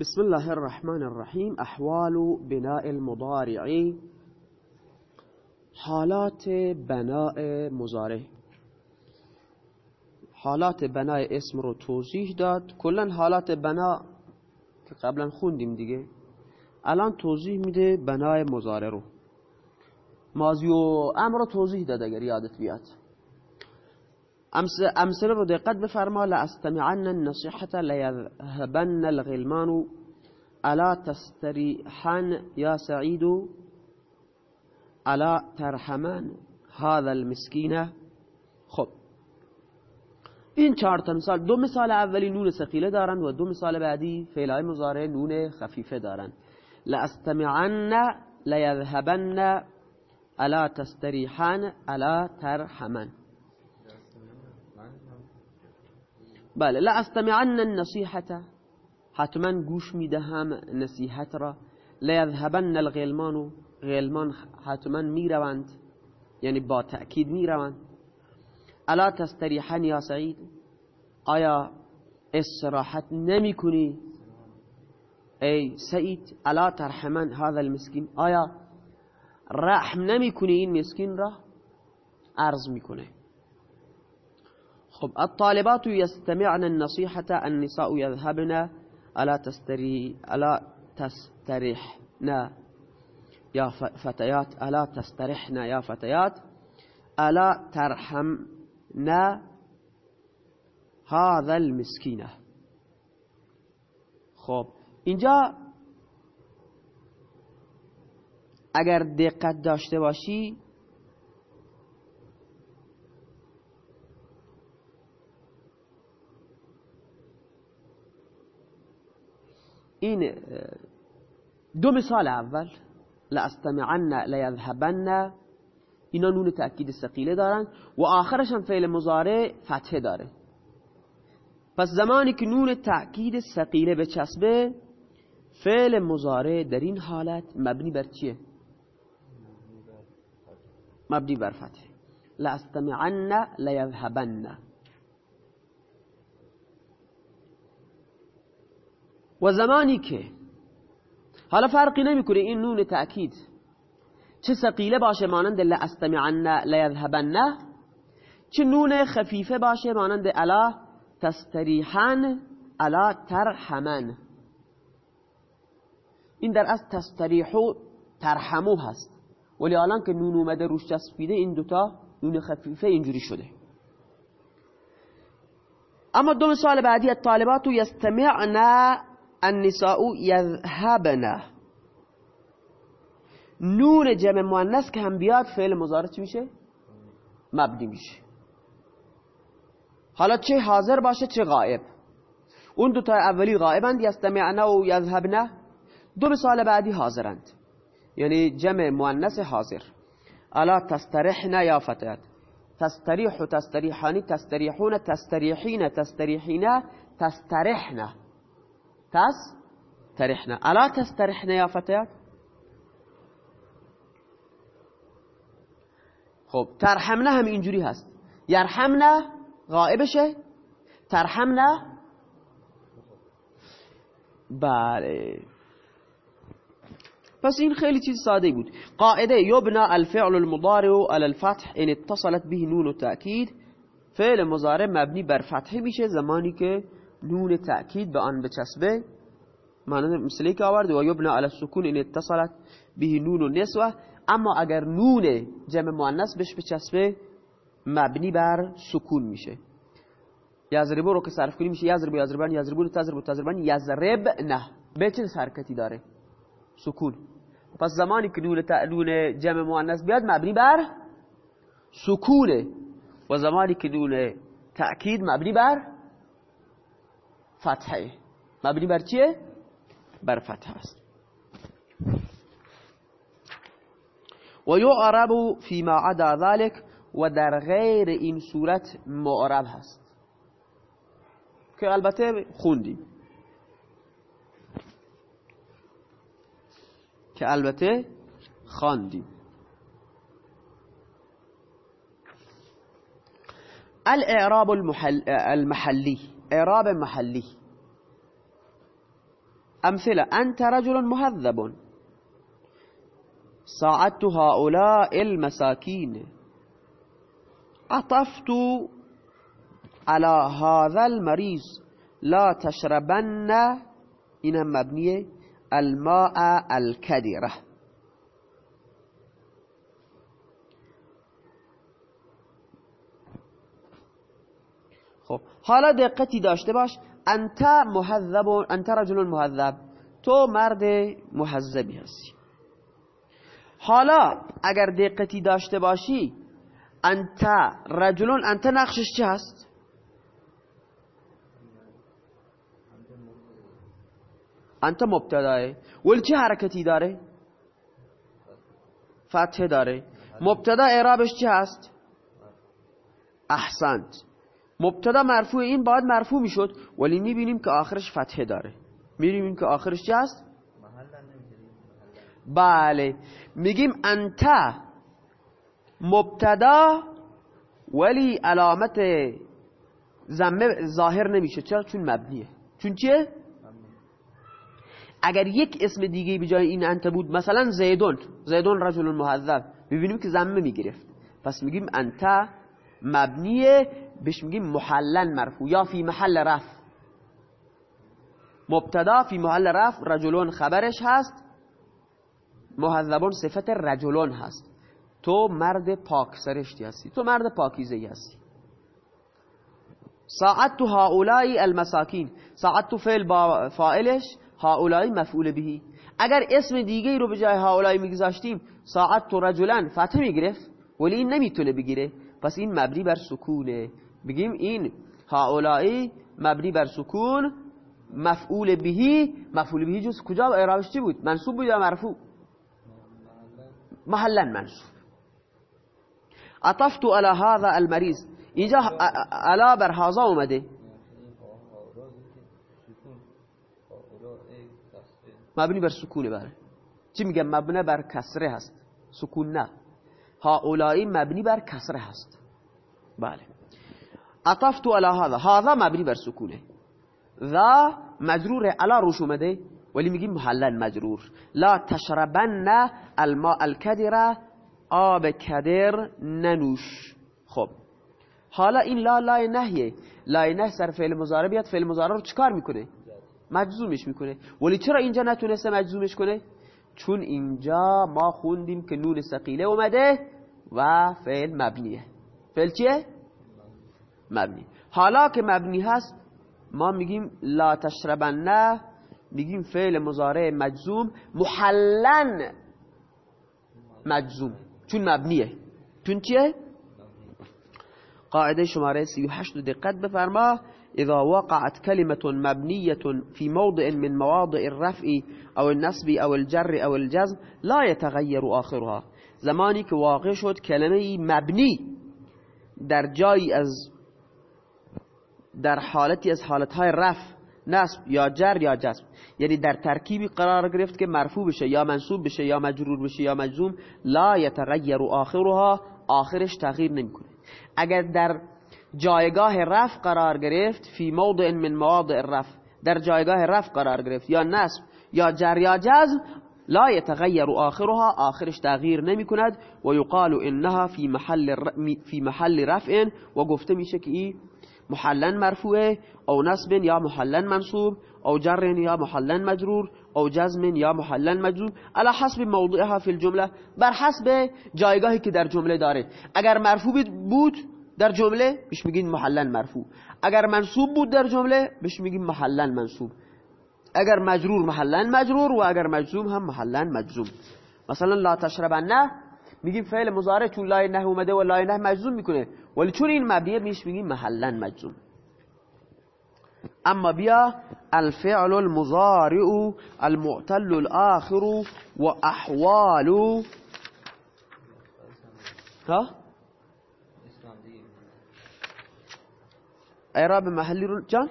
بسم الله الرحمن الرحیم. احوال بناء المضارع. حالات بناء مضارع. حالات بناء اسم رو توضیح داد. کلا حالات بنا که قبلا خوندیم دیگه. الان توضیح میده بنای مضارع رو. ماضی و امر رو توضیح داد اگر یادت بیاد. امثله رو دقت بفرما لاستمعن النصيحة ليذهبن الغلمان ألا تستريحن يا سعيد؟ ألا ترحمن هذا المسكين؟ خب. این چهار تا مثال دو مثال اولی نون ثقیله دارن و دو مثال بعدی فعلای مضارع نون خفیفه دارن. لأستمعن ليذهبن ألا تستريحن ألا ترحمن. بله لا أستمعن النصيحة. حتما گوش میدهم نصیحت را. لیذهبن الغلمان غلمان حتما میروند. یعنی با تأکید میروند. ألا تستریحن یا سعید؟ آیا استراحت نمی کنی ای سعید ألا ترحمن هذا المسکین آیا رحم نمی کنی این مسکین را؟ عرض میکنه. خب الطالبات يستمعن النصيحة النساء يذهبن ألا تستري ألا تسترحن؟ يا فتيات ألا تسترحن يا فتيات؟ ألا ترحمن هذا المسكينة خب اینجا اگر دقت داشته باشی این دو مثال اول لاستمعن لیذهبن اینا نون تأکید سقیله دارن و آخرش هم فعل مضارع فتحه داره. پس زمانی که نون تأکید سقیله به چسبه فعل مضارع در این حالت مبنی بر چیه؟ مبنی بر فتح لاستمعن لیذهبن و زمانی که. حالا فرقی نمی‌کنه این نون تأکید. چه سقیله باشه مانند لاستمعن لیذهبن چه نون خفیفه باشه مانند الا تستریحن الا ترحمن. این در از تستریحو ترحمو هست. ولی الان که نون اومده روش چسبیده این دوتا نون خفیفه اینجوری شده. اما دو مثال بعدی الطالبات یستمعن النساء یذهبن نون جمع مؤنث که هم بیاد فعل مضارع میشه؟ مبنی میشه. حالا چه حاضر باشه چه غائب. اون دو تا اولی غائبند یستمعن و یذهبن. دو مثال بعدی حاضرند. یعنی جمع مؤنث حاضر. الا تسترحن یا فتيات تستریح تستریحانی تستریحون تستریحین تستریحین تسترحن تسترحن الا تسترحن یا فتيات خب ترحمنه هم اینجوری هست. یرحمنه غائبشه ترحمنه بله. پس این خیلی چیز ساده بود. قاعده یبنا الفعل المضارع على الفتح ان اتصلت به نون التأکید فعل مضارع مبنی بر فتحه میشه زمانی که نون تأکید به آن بچسبه معنی مثلی که آورد و یبنا على السکون ان اتصلت به نون النسوه اما اگر نون جمع مؤنث بهش بچسبه مبنی بر سکون میشه. یضربو رو که صرف کنیم میشه یضربو یضربن یضربون تضربو تضربن یضرب نه به چه حرکتی داره؟ سکون. پس زمانی که نون نون جمع مؤنث بیاد مبنی بر سکونه. و زمانی که نون تأکید مبنی بر فتحه. مبنی بر چیه؟ بر فتحه است. و یعرب فيما عدا ذلك و در غیر این صورت معرب هست. که البته خوندیم. که البته خواندیم. الاعراب المحل المحلی. إعراب محلی أمثلة أنت رجل مهذب. ساعدت هؤلاء المساكين. عطفت على هذا المريض. لا تشربن این مبنیه الماء الكدره خب حالا دقتی داشته باش. انت مهذب انت رجل مهذب. تو مرد مهذبی هستی. حالا اگر دقتی داشته باشی انت رجلون انت نقشش چه هست؟ انت مبتداه ولی چه حرکتی داره؟ فتح داره. مبتدا اعرابش چه هست؟ احسنت. مبتدا مرفوع این باید مرفوع می‌شد ولی می‌بینیم که آخرش فتحه داره. می‌بینیم که آخرش چه هست؟ بله. میگیم انت مبتدا ولی علامت زمه ظاهر نمیشه. چرا؟ چون مبنیه. چون چیه؟ اگر یک اسم دیگه به جای این انت بود مثلا زیدون زیدون رجل محذب ببینیم که زمه می‌گرفت. پس میگیم انت مبنیه بهش میگیم محلن مرفوع. یا فی محل رف مبتدا فی محل رف رجلون خبرش هست محذبون صفت رجلون هست. تو مرد پاک سرشتی هستی تو مرد پاکیزه هستی. ساعت تو هاولای المساکین ساعت تو فعل با فائلش هاولای مفعول بهی. اگر اسم دیگه رو به جای هاولای میگذاشتیم ساعت تو رجلن فتح می‌گرفت ولی این نمی‌تونه بگیره. پس این مبنی بر سکونه. بگیم این هاولایی مبنی بر سکون مفعول بهی مفعول بهی جز کجا؟ اعرابش چی بود؟ منصوب بود یا مرفوع؟ محلا منصوب. عطفت على هذا المریض. اینجا علا بر هازا اومده. مبنی بر سکونه بره چی میگم؟ مبنی بر کسره هست. سکون نه. هؤلائی مبنی بر کسره هست. بله. عطفت على هذا. هذا مبنی بر سکونه. ذا مجرور علا روش اومده. ولی میگیم محلا مجرور. لا تشربن الماء الكدر آب کدر ننوش. خب. حالا این لا لای نهیه. لای نه سر فعل مضارع بیاد فعل مضارع رو چکار می‌کنه؟ مجزومش می‌کنه. ولی چرا اینجا نتونسته مجزومش کنه؟ چون اینجا ما خوندیم که نون سقیله اومده و فعل مبنیه. فعل چیه؟ مبنی. حالا که مبنی هست ما میگیم لا تشربن میگیم فعل مضارع مجزوم محلن مجزوم. چون مبنیه. چون چیه؟ قاعده شماره 38 دقت بفرما. اذا وقعت كلمة مبنية في موضع من مواضع الرفع او النصب او الجر او الجزم لا يتغير آخرها. زمانی که واقع شد کلمه مبنی در جایی از در حالتی از حالتهای رفع نصب یا جر یا جزم یعنی در ترکیبی قرار گرفت که مرفوع بشه یا منصوب بشه یا مجرور بشه یا مجزوم لا یتغیر آخرها آخرش تغییر نمی‌کنه. اگر در جایگاه رفع قرار گرفت فی موضع من مواضع الرفع. در جایگاه رفع قرار گرفت یا نصب یا جر یا جزم لا يتغير آخرها آخرش تغییر نمی کند و یقال انها فی محل, فی محل رفع و گفته میشه که ای محلن مرفوعه او نصب یا محلن منصوب او جر یا محلن مجرور او جزم یا محلن مجرور. على حسب موضعها فی الجمله بر حسب جایگاهی که در جمله داره اگر مرفوع بود در جمله بهش میگین محلن مرفوع. اگر منصوب بود در جمله بهش میگیم محلن منصوب. اگر مجرور محلن مجرور و اگر مجزوم هم محلن مجزوم. مثلا لا تشربن میگیم فعل مضارع چون لای نه اومده و لای نه مجزوم می‌کنه. ولی چون این مبنیه میش میگیم محلن مجزوم. اما بیا الفعل المضارع المعتل الآخر و احوال ها اعراب محلی رو جان؟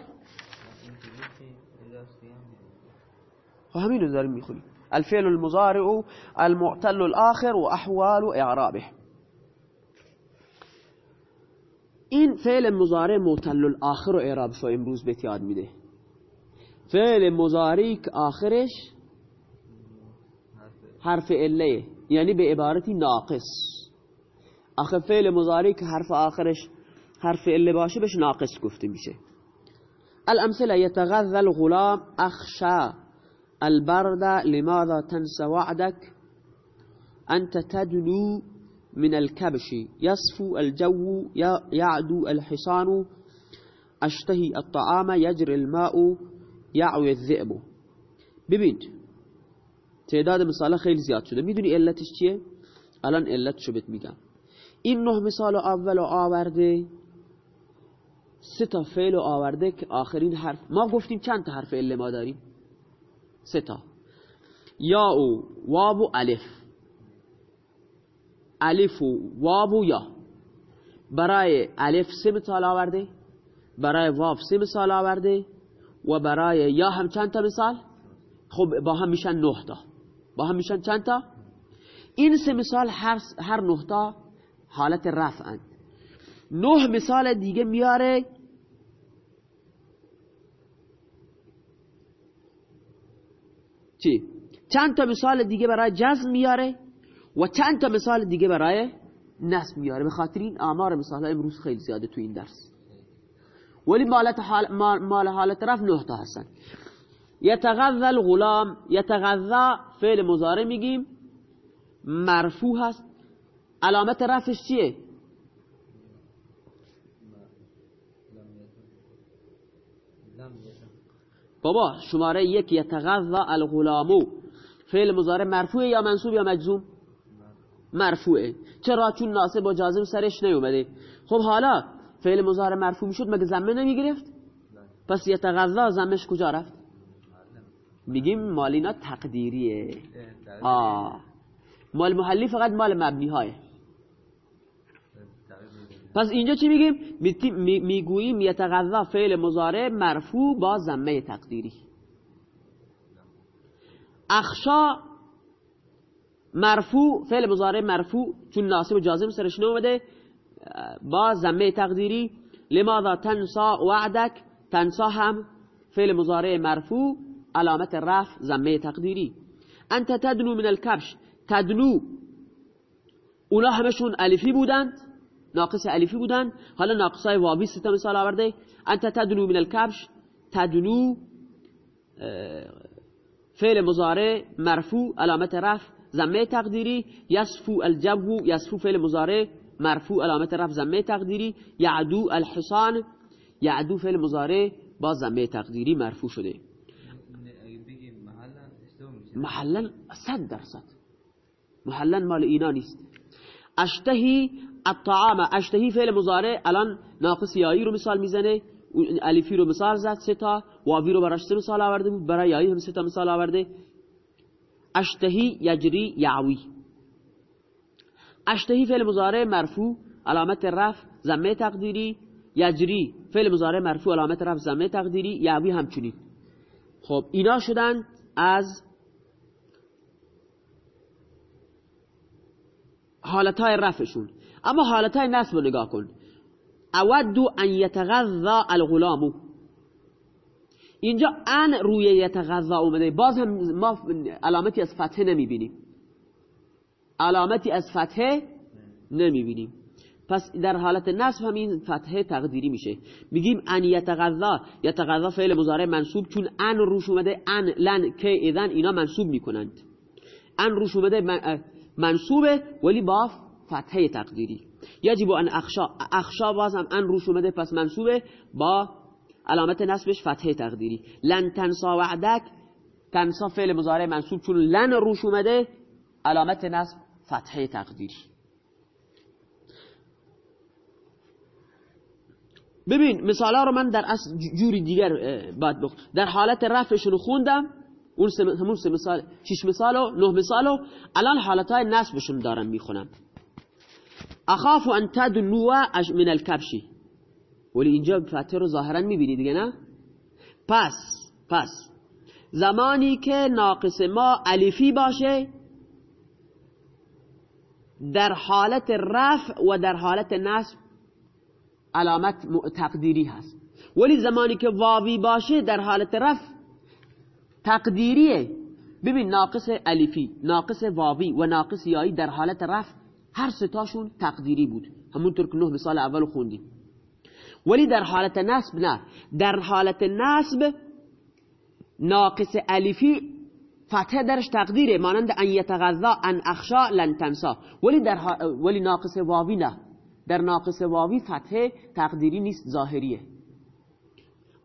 و همین رو داریم میخونیم. الفعل المضارع المعتل الآخر و احوال این فعل مضارع معتل الاخر و اعرابش رو امروز بهت یاد میده. فعل مزاری که آخرش حرف اله یعنی به عبارتی ناقص. آخر فعل مزاری که حرف آخرش حرف اله باشه بهش ناقص گفته میشه. الامثله يتغذى الغلام اخشى البرد لماذا تنسى وعدك؟ أنت تدنو من الكبش. يصفو الجو يعدو الحصان. اشتهي الطعام يجري الماء يعوي الذئب. ببین تعداد مثال خیلی زیاد شده. می‌دونی علتش چیه؟ الان علتشو بهت میگم. این نه مثال اول آورده سه تا فعل آورده که آخرین حرف. ما گفتیم چند تا حرف اله ما داریم؟ سه تا. یا او واب و الف. الف و واب و یا. برای الف سه مثال آورده برای واب سه مثال آورده و برای یا هم چند تا مثال؟ خب با هم میشن نه تا. با هم میشن چند تا؟ این سه مثال هر, هر نه تا حالت رفعن نه مثال دیگه میاره چی؟ چند تا مثال دیگه برای جزم میاره؟ و چند تا مثال دیگه برای نصب میاره. به خاطر این آمار مثال امروز خیلی زیاده تو این درس. ولی مالت حال مال حالت رفع نه تا هستن. یتغذى الغلام یتغذى فعل مضارع میگیم. مرفوع هست. علامت رفعش چیه؟ بابا شماره یک یتغذى الغلامو فعل مضارع مرفوع یا منصوب یا مجزوم؟ مرفوعه. چرا؟ چون ناسب و جازم سرش نیومده. خب حالا فعل مضارع مرفوع می‌شد مگه زمه نمی‌گرفت؟ پس یتغذا زمش کجا رفت؟ میگیم مالینا تقدیریه. آه. مال محلی فقط مال مبنی های پس اینجا چی میگیم؟ می‌گوییم یتغذا فعل مضارع مرفوع با زمه تقدیری. اخشا مرفوع فعل مضارع مرفوع چون ناسب جازم سرش نومده با زمه تقدیری لماذا تنسا وعدك تنسا هم فعل مضارع مرفوع علامت رفع زمه تقدیری. انت تدنو من الكبش تدنو اونا همشون الفی بودند ناقص الفی بودند. حالا ناقصای وابی ستا مثال آورده. انت تدنو من الكبش تدنو فعل مضارع مرفوع علامت رفع زمه تقدیری یصفو الجو یصفو فعل مضارع مرفوع علامت رفع زمه تقدیری یعدو الحصان یعدو فعل مضارع با زمه تقدیری مرفوع شده. محلا صد درصد. محلا مال اینا نیست. اشتهی الطعام اشتهی فعل مضارع الان ناقص یایی رو مثال می‌زنه. الفی رو مثال زد سه تا. واوی رو براش سه مثال آورده بود. برای یایی هم سه تا مثال آورده. اشتهی یجری یعوی. اشتهی فعل مضارع مرفوع علامت رفع ضمه تقدیری. یجری فعل مضارع مرفوع علامت رفع ضمه تقدیری. یعوی همچنین. خب اینا شدن از حالتهای رفعشون. اما حالتهای نصب رو نگاه کن. اودو ان یتغذا الغلامو. اینجا ان روی یتغذا اومده. باز هم ما علامتی از فتحه نمی‌بینیم. علامتی از فتحه نمی‌بینیم. پس در حالت نصب همین فتحه تقدیری میشه. میگیم ان یتغذا یتغذا فعل مضارع منصوب چون ان روش اومده ان لن که اذن اینا منصوب می‌کنند. ان روش اومده منصوبه ولی با فتحه تقدیری. یجب ان اخشا اخشا باز هم ان روش اومده پس منصوبه با علامت نصبش فتحه تقدیری. لن تنسا وعدک تنسا فعل مضارع منصوب چون لن روش اومده علامت نصب فتحه تقدیری ببین مثالا رو من در اصل جوری دیگر باید بخ در حالت رفعشون خوندم اون همون سه مثال شش مثال و نه مثال و الان حالتهای نصبشون دارم می‌خونم. اخاف ان تدنو من الكبشی ولی اینجا فتحه رو ظاهرا می‌بینی دیگه نه؟ پس پس زمانی که ناقص ما الفی باشه در حالت رفع و در حالت نصب علامت تقدیری هست. ولی زمانی که واوی باشه در حالت رفع تقدیریه. ببین ناقص الیفی ناقص واوی و ناقص یایی در حالت رفع هر ستاشون تقدیری بود. همونطور که نه مثال اول خوندیم. ولی در حالت نصب نه. در حالت نصب ناقص الیفی فتحه درش تقدیره مانند ان یتغذا ان اخشا لن تنسا. ولی در ولی ناقص واوی نه. در ناقص واوی فتحه تقدیری نیست ظاهریه.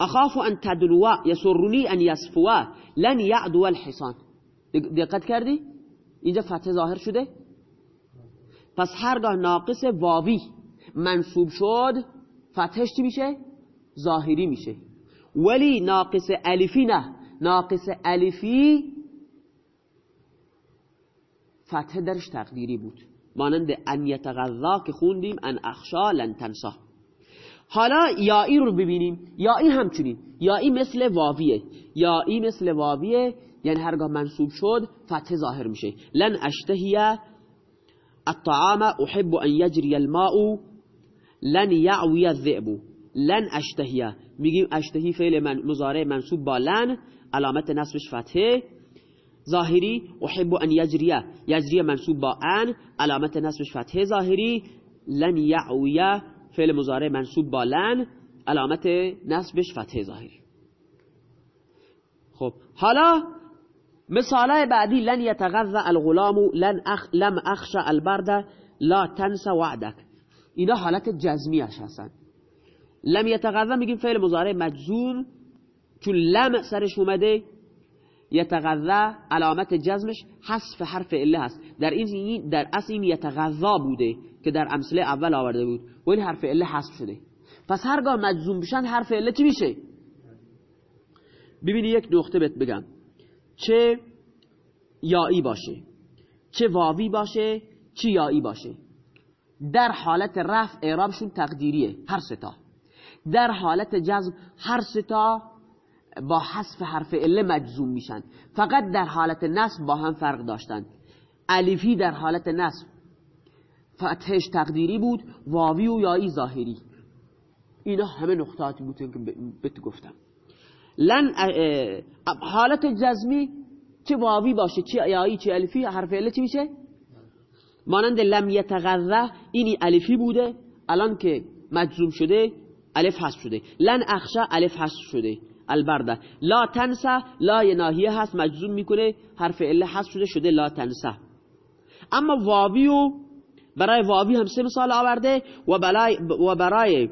اخاف ان تدلوا یسرنی ان یصفوا لن یعدو الحصان. دقت کردی؟ اینجا فتحه ظاهر شده؟ پس هرگاه ناقص واوی منصوب شد فتحش چی میشه؟ ظاهری میشه. ولی ناقص الفی نه. ناقص الفی فتح درش تقدیری بود. مانند ان یتغذا که خوندیم ان اخشا لن تنسا. حالا یائی رو ببینیم. یائی همچنین. یائی مثل واویه. یائی مثل واویه. یعنی هرگاه منصوب شد فتح ظاهر میشه. لن اشتهی الطعام احب ان یجری الماء لن یعوی الذئب. لن اشتهی میگیم اشتهی فعل من مضارع منصوب با لن. علامت نصبش فتحه. ظاهری احب ان یجریه یجریه منصوب با ان علامت نصبش فتحه ظاهری. لن یعویه فعل مضارع منصوب با لن. علامت نصبش فتحه ظاهری. خب حالا مثالای بعدی لن یتغذى الغلام لن اخ لم اخشى البرد لا تنسى وعدك. اینا حالت جزمیش هستن. لم یتغذى میگیم فعل مضارع مجزوم چون لم سرش اومده یتغذا علامت جزمش حذف حرف اله هست. در این در اصل این یتغذا بوده که در امثله اول آورده بود. و این حرف اله حذف شده. پس هرگاه مجزوم بشن حرف اله چی میشه؟ ببینی یک نقطه بهت بگم. چه یایی باشه چه واوی باشه چه یایی باشه. در حالت رفع اعرابشون تقدیریه هر ستا در حالت جزم هر ستا با حذف حرف اله مجزوم میشن. فقط در حالت نصب با هم فرق داشتن. الفی در حالت نصب فتحش تقدیری بود واوی و یایی ظاهری. اینا همه نقطاتی بود که بهت گفتم. لن حالت جزمی چه واوی باشه چه یایی چه الفی حرف اله چی میشه؟ مانند لم یتغذه اینی الفی بوده الان که مجزوم شده الف حذف شده. لن اخشا الف حذف شده. البرده. لا تنسه لا ناهیه هست مجزوم می‌کنه حرف اله حذف شده شده لا تنسه اما واوی و برای واوی هم سه مثال آورده و برای و برای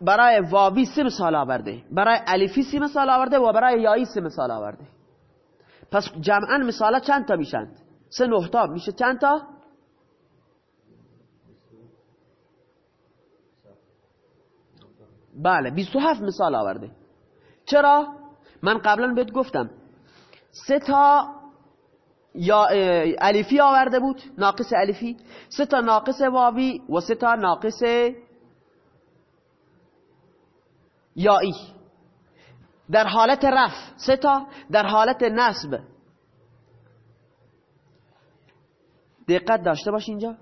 برای واوی سه مثال آورده. برای الفی سه مثال آورده و برای یایی سه مثال آورده. پس جمعا مثالا چند تا میشند سه نه تا. میشه چند تا؟ بله 27 مثال آورده. چرا؟ من قبلا بهت گفتم. سه تا یا الفی آورده بود ناقص الفی سه تا ناقص واوی و سه تا ناقص یایی در حالت رف سه تا. در حالت نصب. دقت داشته باش اینجا.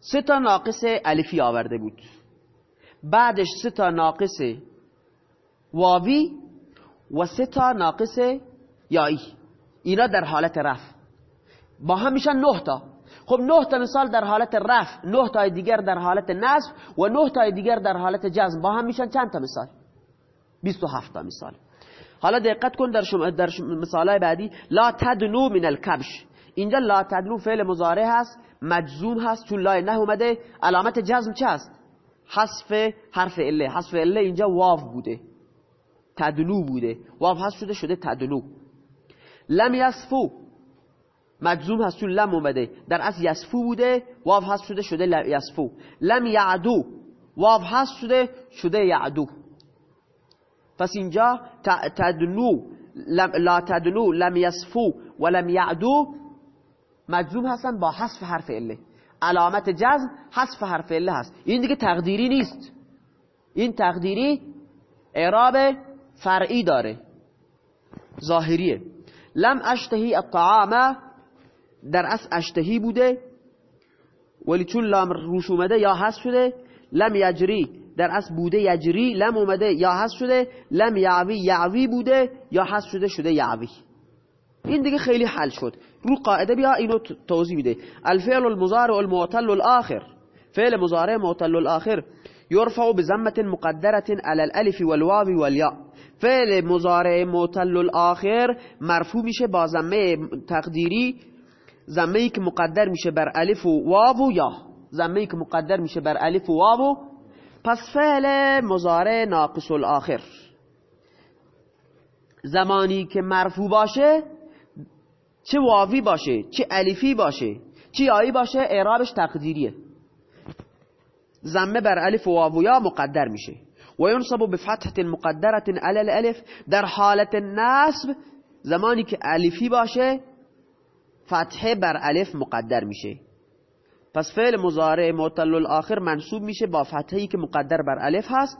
سه تا ناقص الفی آورده بود. بعدش سه تا ناقص واوی و سه تا ناقص یایی اینا در حالت رف با هم میشن نه تا. خب نه تا مثال در حالت رف نه تا دیگر در حالت نصب و نه تا دیگر در حالت جزم. با هم میشن چند تا مثال؟ 27 تا مثال. حالا دقت کن در شما در مثالای بعدی. لا تدنو من الکبش. اینجا لا تدنو فعل مضارع هست مجزوم هست چون لا نه اومده. علامت جزم چه هست حذف حرف اله حذف اله اینجا واو بوده. تدلو بوده. واو حذف شده شده تدلو لم یسفو مجزوم هست چون لم اومده. در اصل یسفو بوده واو حذف شده شده یسفو لم یعدو. واو حذف شده شده یعدو. پس اینجا تدلو لا تدلو لم یسفو و لم یعدو مجزوم هستن با حذف حرف اله علامت جزم حذف حرف اله هست. این دیگه تقدیری نیست. این تقدیری اعراب فرعی داره. ظاهریه. لم اشتهی الطعام در اصل اشتهی بوده. ولی چون لام روش اومده یا حذف شده لم یجری در اصل بوده یجری لم اومده یا حذف شده لم یعوی یعوی بوده یا حذف شده شده یعوی. این دیگه خیلی حل شد. رو قاعده بیا اینو توضیح میده. الفعل المضارع المعتل الاخر فعل مضارع معتل الاخر يرفع بزمة مقدرة على الالف والواو والياء فعل مضارع معتل الاخر مرفوع میشه با زمه تقدیری. زمه ای که مقدر میشه بر الف و واو و یا. زمه ای که مقدر میشه بر الف و واو پس فعل مضارع ناقص الاخر زمانی که مرفوع باشه چه واوی باشه چه الفی باشه چه یایی باشه اعرابش تقدیریه. زمه بر الف و واو یا مقدر میشه. و ینصب بفتحه مقدره علی الالف در حالت نصب زمانی که الفی باشه فتحه بر الف مقدر میشه. پس فعل مضارع معتل الاخر منصوب میشه با فتحه‌ای که مقدر بر الف هست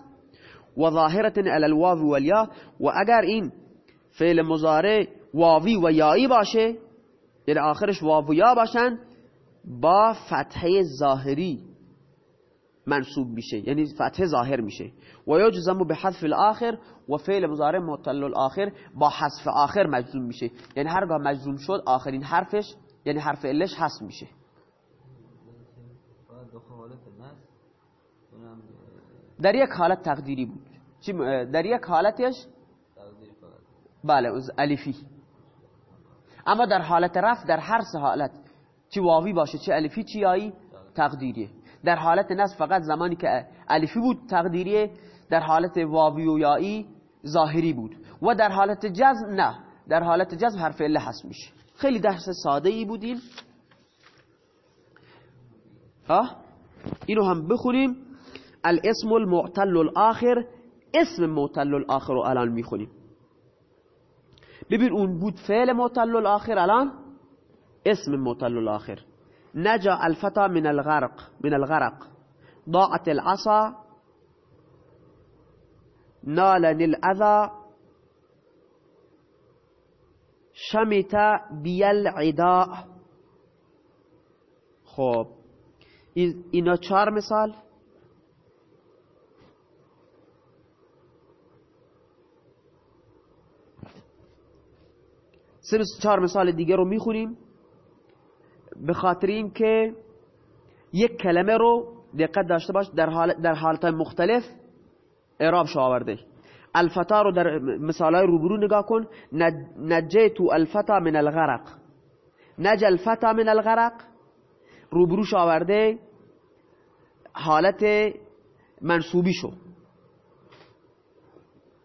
و ظاهرة علی الواو والیا و اگر این فعل مضارع واوی و یایی باشه یعنی آخرش واو و یا باشن با فتحه ظاهری منصوب میشه یعنی فتحه ظاهر میشه. و یجزم به حذف الاخر و فعل مضارع معتل الاخر با حذف آخر مجزوم میشه. یعنی هرگاه مجزوم شد آخرین حرفش یعنی حرف علش حذف میشه. در یک حالت تقدیری بود. در یک حالتش؟ بله از الفی اما در حالت رفت در هر سه حالت چی واوی باشه چه الفی چی یایی تقدیریه. در حالت نصب فقط زمانی که الفی بود تقدیریه. در حالت واوی و یایی ظاهری بود. و در حالت جزم نه. در حالت جزم حرف اله حس میشه. خیلی درس ساده ای بودیم اینو هم بخونیم. الاسم المعتل الآخر اسم معتل الآخر رو الان میخونیم. ببین اون بود فعل معتل الآخر الان اسم معتل الآخر. نجا الفتا من الغرق من الغرق. ضاعت العصا نالني الأذى. شمت بی العداء. خب اینا چهار مثال؟ سه چهار مثال دیگه رو می‌خونیم. به خاطر اینکه یک کلمه رو دقت داشته باش در حالت در حالت مختلف اعراب شو آورده. الفتا رو در مثالای روبرو نگاه کن. نجیتو الفتا من الغرق. نج الفتا من الغرق. روبروش آورده. حالت منصوبی شو.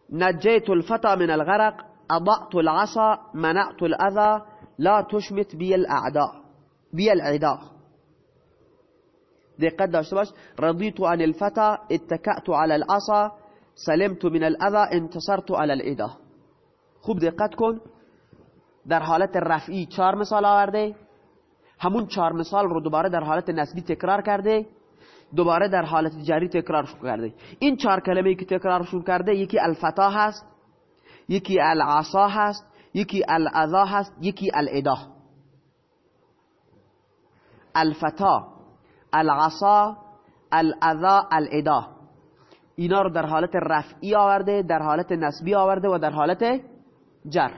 نجیت الفتا من الغرق. اضعت العصا منعت الاذى لا تشمت بي الاعداء بي العداء. دقت داشته باش رضيت عن الفتا اتكأت على العصا سلمت من الاذى انتصرت على الادا خوب دقت کن. در حالت رفعی چهار مثال آورده. همون چهار مثال رو دوباره در حالت نسبی تکرار کرده. دوباره در حالت جری تکرار کرده. این چهار کلمه که تکرارشون کرده یکی الفتا هست. یکی العصا هست یکی الاذا هست یکی الادا الفتا العصا الاذا الادا اینا رو در حالت رفعی آورده در حالت نسبی آورده و در حالت جر.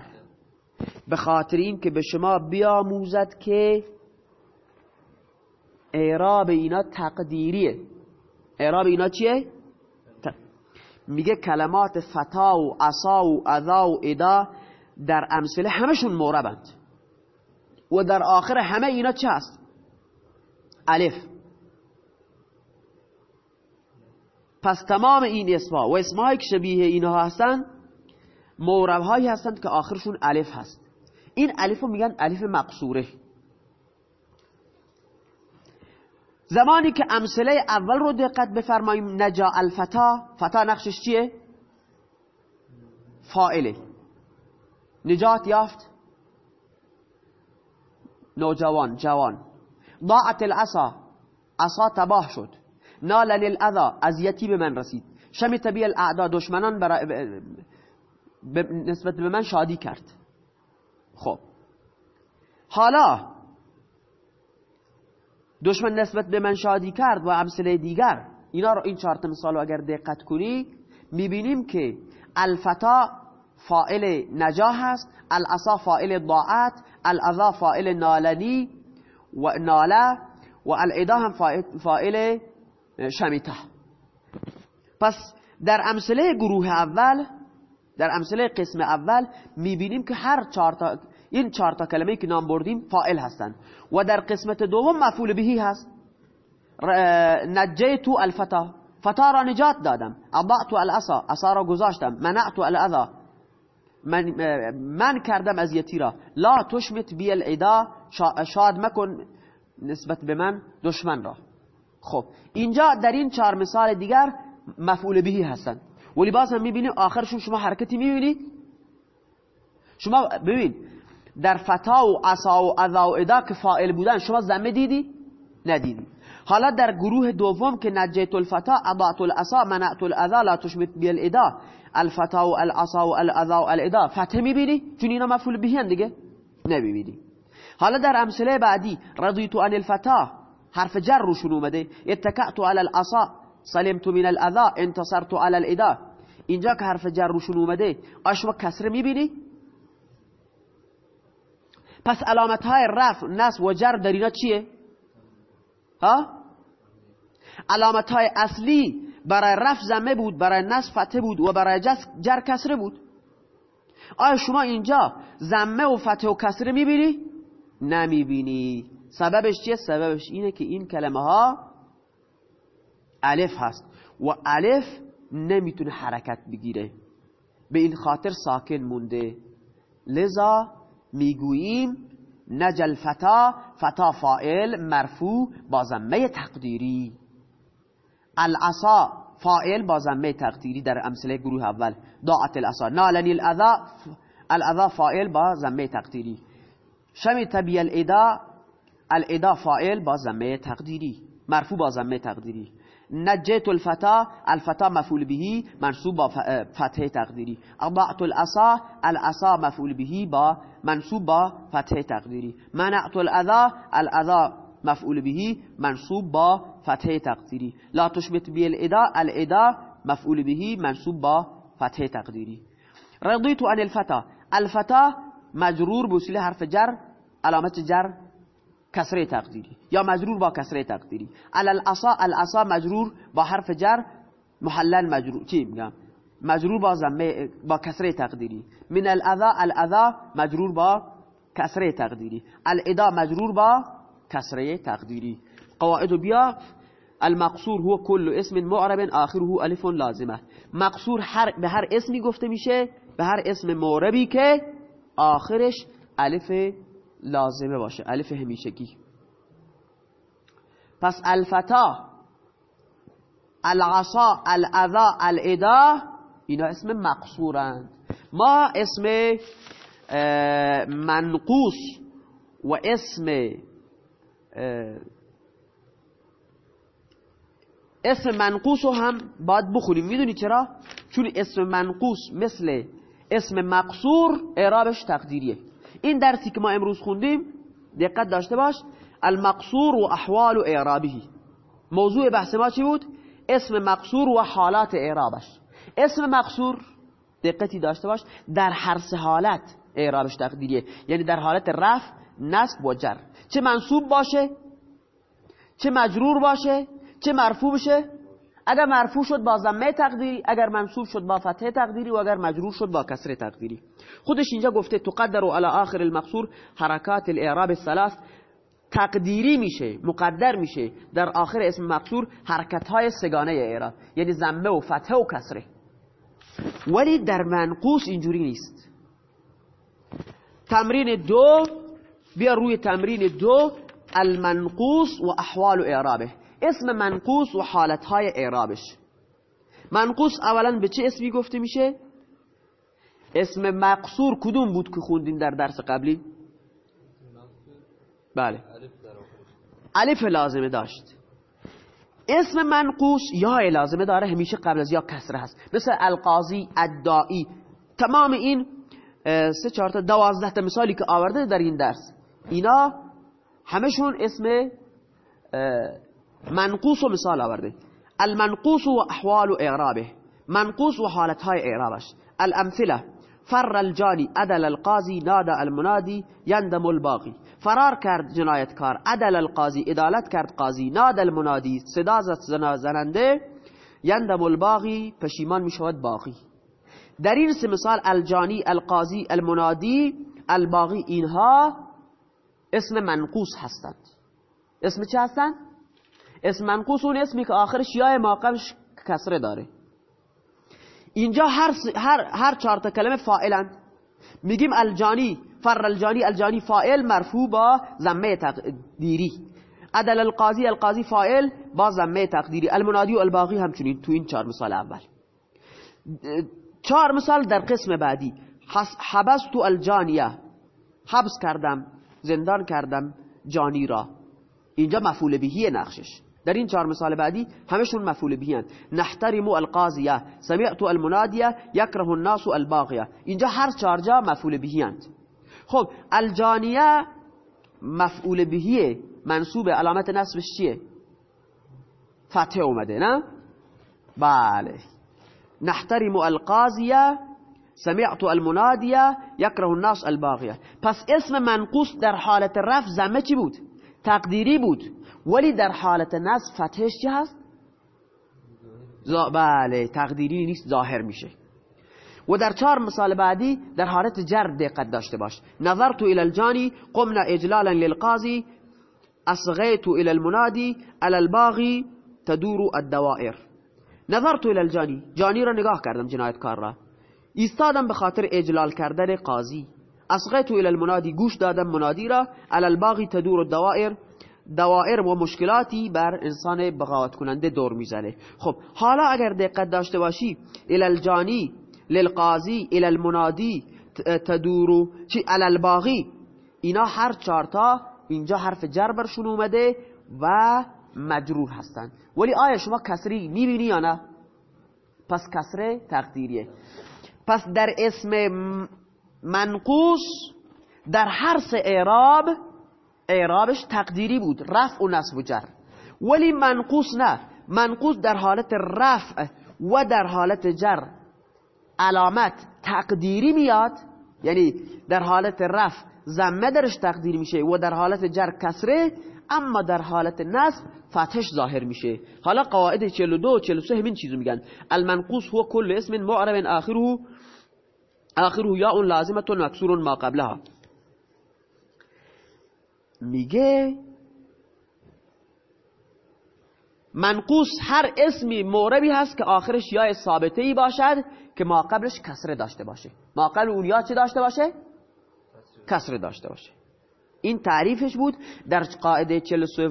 به خاطر این که به شما بیاموزد که اعراب اینا تقدیریه. اعراب اینا چیه؟ میگه کلمات فتا و عصا و اذا و ادا در امثله همشون موربند. و در آخر همه اینا چه هست؟ الف. پس تمام این اسما و اسمایی که شبیه اینها هستن مورب هایی هستند که آخرشون الف هست. این الف میگن الف مقصوره. زمانی که امثله اول رو دقت بفرماییم نجا الفتا. فتا نقشش چیه؟ فائله نجات یافت. نوجوان جوان. ضاعت العصا. عصا تباه شد. نالن الاذا اذیتی به من رسید. شمت بی الاعدا. دشمنان برای نسبت به من شادی کرد. خب. حالا دشمن نسبت به من شادی کرد و امثله دیگر. اینا رو این چهار مثال رو اگر دقت کنی می‌بینیم که الفتا فائل نجاح هست العصا فائل ضاعت الاذا فائل نالنی و ناله و العدا هم فائل شمیته پس در امثله گروه اول در امثله قسم اول می‌بینیم که هر چهار این چهار تا کلمه که نام بردیم فائل هستند و در قسمت دوم مفعول بهی هست. نجیتو الفتا فتا را نجات دادم. اضعت الاسا. اسا را گذاشتم. منعت الاذا. من, من کردم اذیتی را. لا تشمت بی العدا. شاد مکن نسبت به من دشمن را. خب. اینجا در این چهار مثال دیگر مفعول بهی هستند ولی باز هم می‌بینیم آخرشون شما حرکتی می‌بینید شما ببین در فتا و عصا و اذا و ادا که فائل بودن شما زمه دیدی؟ ندیدی. حالا در گروه دوم که نجیت الفتا اضعت الاسا منعت الاذا لا تشمت بی الادا الفتا و العصا و الاذا و الادا فتح می‌بینی؟ چون اینا مفعول بهی دیگه نمی‌بینی. حالا در امثله بعدی رضیت عن الفتا حرف جر روشون اومده. اتکعت علی العصا سلمت من الاذا انتصرت على الادا اینجا که حرف جر روشون اومده آشما کسره می‌بینی؟ پس علامت های رفع نصب و جر در اینا چیه؟ ها؟ علامت های اصلی برای رفع زمه بود برای نصب فتح بود و برای جر کسره بود. آیا شما اینجا زمه و فتح و کسره می‌بینی؟ نمی‌بینی. سببش چیه؟ سببش اینه که این کلمه ها الف هست و الف نمی‌تونه حرکت بگیره. به این خاطر ساکن مونده. لذا می‌گوییم نجل فتا فتا فائل مرفوع با زمه تقدیری. العصا فائل با زمه تقدیری در امثله گروه اول. داعت العصا. نالنی الاذا الاذا فائل با زمه تقدیری. شمیت بی الادا الادا فائل با زمه تقدیری. مرفوع با زمه تقدیری. نجیت الفتا الفتا مفعول بهی منصوب با فتح تقدیری أضعت الاسا الاسا مفعول بهی با منصوب با فتح تقدیری منعت الاذا الاذا مفعول بهی منصوب با فتح تقدیری لا تشمت بی الادا الادا مفعول بهی منصوب با فتح تقدیری رضیت عن الفتا الفتا مجرور بوسیله حرف جر علامت جر کسره تقدیری. یا مجرور با کسره تقدیری. الاسا الاسا مجرور با حرف جر محلل مجرور. چی میگم؟ مجرور با زمه با کسره تقدیری. من الاذا الاذا مجرور با کسره تقدیری. الادا مجرور با کسره تقدیری. قواعد بیا. المقصور هو كل اسم معرب آخره الف لازمه. مقصور هر به هر اسمی گفته میشه به هر اسم معربی که آخرش الف لازمه باشه. الف همیشگی. پس الفتا العصا الاذا الادا اینا اسم مقصورند ما اسم منقوص و اسم اسم منقوص رو هم باید بخونیم. می‌دونی چرا؟ چون اسم منقوص مثل اسم مقصور اعرابش تقدیریه. این درسی که ما امروز خوندیم دقت داشته باش المقصور و احوال و اعرابه. موضوع بحث ما چی بود؟ اسم مقصور و حالات اعرابش. اسم مقصور دقتی داشته باش در هر سه حالت اعرابش تقدیریه. یعنی در حالت رفع نصب و جر. چه منصوب باشه؟ چه مجرور باشه؟ چه مرفوع بشه؟ اگر مرفوع شد با ضمه تقدیری اگر منصوب شد با فتحه تقدیری و اگر مجرور شد با کسر تقدیری. خودش اینجا گفته تقدر على آخر المقصور حرکات الاعراب الثلاث. تقدیری میشه مقدر میشه. در آخر اسم مقصور حرکت های سگانه اعراب یعنی ضمه و فتحه و کسره. ولی در منقوص اینجوری نیست. تمرین دو بیا روی تمرین دو المنقوص و احوال اعرابه. اسم منقوص و حالتهای اعرابش. منقوص اولا به چه اسمی گفته میشه؟ اسم مقصور کدوم بود که خوندیم در درس قبلی؟ بله. الف لازمه داشت. اسم منقوص یا لازمه داره همیشه قبل از یا کسره هست. مثل القاضی ادعی تمام این سه چهار تا دوازده تا مثالی که آورده در این درس. اینا همشون اسم منقوص و مثال آورده. المنقوص و احوال اعرابه منقوص و حالتهای اعرابش الامثله فر الجانی عدل القاضی ناد المنادی یندم الباقی فرار کرد جنایتکار عدل القاضی ادالت کرد قاضی ناد المنادی صدا زننده یندم الباقی پشیمان می باقی. در این سه مثال الجانی القاضی المنادی الباقی اینها اسم منقوص هستند. اسم چه هستند؟ اسم منقوص اون اسمی که آخرش یا ماقبش کسره داره. اینجا هر, هر, هر چهار تا کلمه فائلند میگیم الجانی فر الجانی الجانی فائل مرفوع با زمه تقدیری. عدل القاضی القاضی فائل با زمه تقدیری. المنادی و الباقی همچنین تو این چهار مثال اول. چهار مثال در قسم بعدی. حبست الجانیه. حبس کردم زندان کردم جانی را. اینجا مفعول بهی نقشش. در این چهار مثال بعدی همشون مفعول بهی نحترم القاضیه سمعت المنادیه یکره الناس الباقیه اینجا هر چهار جا مفعول بهی خب الجانیه مفعول بهیه منصوب علامت نصبش چیه؟ فتح اومده نه؟ بله. نحترم القاضیه سمعت المنادیه یکره الناس الباقیه پس اسم منقوص در حالت رفع زمه چی بود؟ تقدیری بود. ولی در حالت نصب فتحش چی هست؟ بله تقدیری نیست ظاهر میشه. و در چهار مثال بعدی در حالت جر دقت داشته باش. نظرت الى الجانی قمنا اجلالا للقاضی اصغیت الى المنادی على الباغی تدور الدوائر. نظرت الى الجانی جانی را نگاه کردم جنایتکار را. ایستادم به خاطر اجلال کردن قاضی. اصغیت الى المنادی گوش دادم منادی را على الباغی تدور الدوائر. دوائر و مشکلاتی بر انسان بغاوت کننده دور می‌زنه. خب حالا اگر دقت داشته باشی الى الجانی للقاضی الى المنادی تدورو چی علی الباغی اینا هر چارتا اینجا حرف جر برشون اومده و مجرور هستن. ولی آیا شما کسری می‌بینی یا نه؟ پس کسره تقدیریه. پس در اسم منقوص در هر اعراب اعرابش تقدیری بود رفع و نصب و جر. ولی منقوص نه منقوص در حالت رفع و در حالت جر. علامت تقدیری میاد یعنی در حالت رفع زمه درش تقدیر میشه و در حالت جر کسره اما در حالت نصب فتحش ظاهر میشه. حالا قواعد 42 و 43 همین چیزو میگن. المنقوص هو کل اسم معرب آخره آخره یا اون لازمت مکسور ما قبلها. میگه منقوص هر اسمی معربی هست که آخرش یا ثابته ای باشد که ما قبلش کسره داشته باشه. ما قبل اون یا چه داشته باشه؟ کسره داشته باشه. این تعریفش بود. در قاعده 43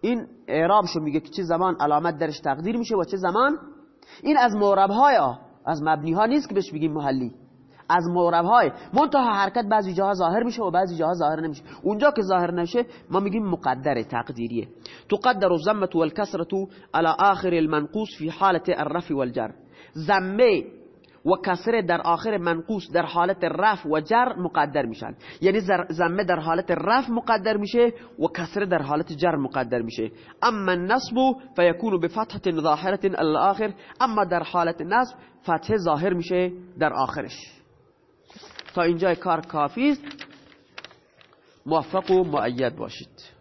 این اعرابشو میگه که چه زمان علامت درش تقدیر میشه و چه زمان؟ این از معرب های از مبنی ها نیست که بهش بگیم محلی. از معرب های منتها حرکت بعضی جاها ظاهر میشه و بعضی جاها ظاهر نمیشه. اونجا که ظاهر نشه ما میگیم مقدر تقدیریه. تقدر الزمه والكسره على آخر المنقوص في حالة الرفع والجر. زمه و کسره در آخر منقوص در حالت رفع و جر مقدر میشن. یعنی زمه در حالت رفع مقدر میشه و کسره در حالت جر مقدر میشه. اما النصب فیکون بفتحه ظاهره الاخر اما در حالت نصب فتحه ظاهر میشه در آخرش. تا اینجا کار کافی است. موفق و معید باشید.